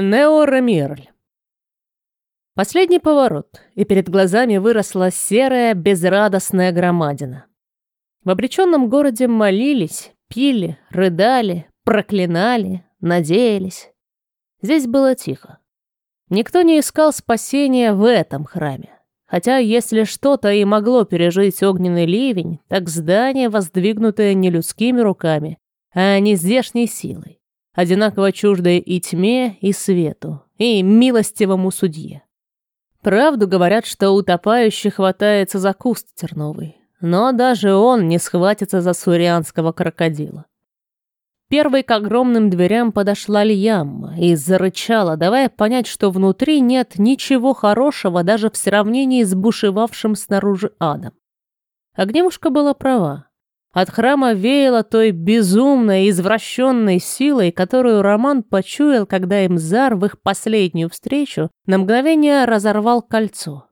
Нео Рамирль. Последний поворот, и перед глазами выросла серая, безрадостная громадина. В обреченном городе молились, пили, рыдали, проклинали, надеялись. Здесь было тихо. Никто не искал спасения в этом храме. Хотя, если что-то и могло пережить огненный ливень, так здание, воздвигнутое не людскими руками, а не здешней силой одинаково чуждые и тьме, и свету, и милостивому судье. Правду говорят, что утопающий хватается за куст терновый, но даже он не схватится за сурианского крокодила. Первой к огромным дверям подошла Льямма и зарычала, давая понять, что внутри нет ничего хорошего даже в сравнении с бушевавшим снаружи адом. Огневушка была права. От храма веяло той безумной, извращенной силой, которую Роман почуял, когда Имзар в их последнюю встречу на мгновение разорвал кольцо.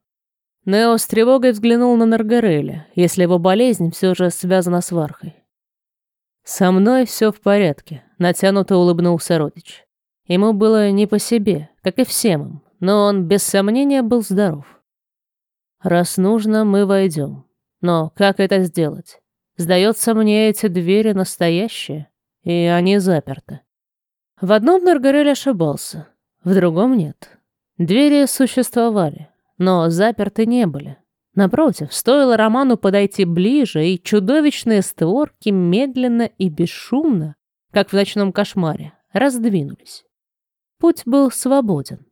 Нео с тревогой взглянул на Наргареля, если его болезнь все же связана с Вархой. «Со мной все в порядке», — натянуто улыбнулся родич. Ему было не по себе, как и всем им, но он без сомнения был здоров. «Раз нужно, мы войдем. Но как это сделать? Сдается мне, эти двери настоящие, и они заперты. В одном Наргарель ошибался, в другом нет. Двери существовали, но заперты не были. Напротив, стоило Роману подойти ближе, и чудовищные створки медленно и бесшумно, как в ночном кошмаре, раздвинулись. Путь был свободен.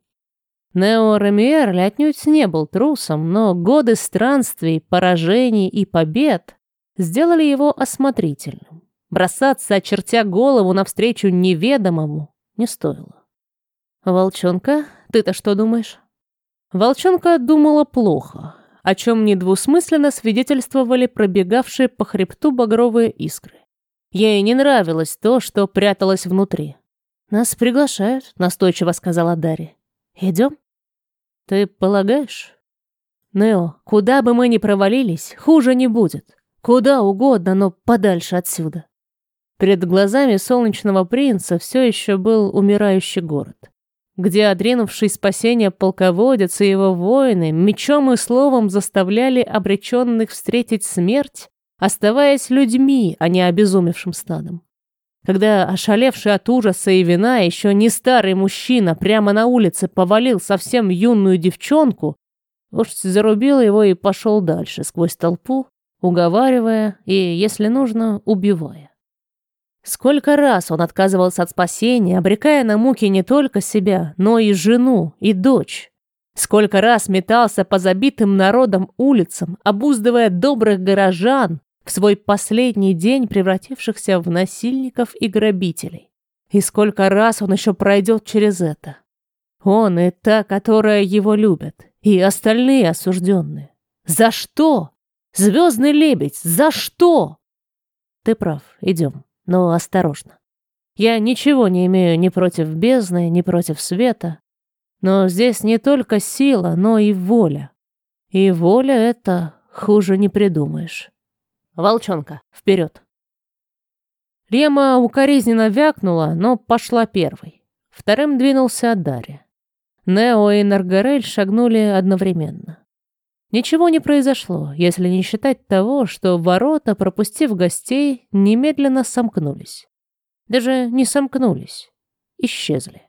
Нео Ремиерль отнюдь не был трусом, но годы странствий, поражений и побед сделали его осмотрительным. Бросаться, очертя голову навстречу неведомому, не стоило. «Волчонка, ты-то что думаешь?» Волчонка думала плохо, о чем недвусмысленно свидетельствовали пробегавшие по хребту багровые искры. Ей не нравилось то, что пряталось внутри. «Нас приглашают», — настойчиво сказала Дарья. «Идем?» «Ты полагаешь?» «Нео, куда бы мы ни провалились, хуже не будет. Куда угодно, но подальше отсюда. Перед глазами солнечного принца все еще был умирающий город, где отринувший спасение полководец и его воины мечом и словом заставляли обреченных встретить смерть, оставаясь людьми, а не обезумевшим стадом. Когда ошалевший от ужаса и вина еще не старый мужчина прямо на улице повалил совсем юную девчонку, вождь зарубил его и пошел дальше сквозь толпу, уговаривая и, если нужно, убивая. Сколько раз он отказывался от спасения, обрекая на муки не только себя, но и жену, и дочь. Сколько раз метался по забитым народом улицам, обуздывая добрых горожан, в свой последний день превратившихся в насильников и грабителей. И сколько раз он еще пройдет через это. Он и та, которая его любит, и остальные осужденные. За что? Звездный лебедь, за что? Ты прав, идем, но осторожно. Я ничего не имею ни против бездны, ни против света. Но здесь не только сила, но и воля. И воля это хуже не придумаешь. Волчонка, вперед. Рема укоризненно вякнула, но пошла первой. Вторым двинулся Дарья. Нео и Наргарель шагнули одновременно. Ничего не произошло, если не считать того, что ворота, пропустив гостей, немедленно сомкнулись. Даже не сомкнулись, исчезли.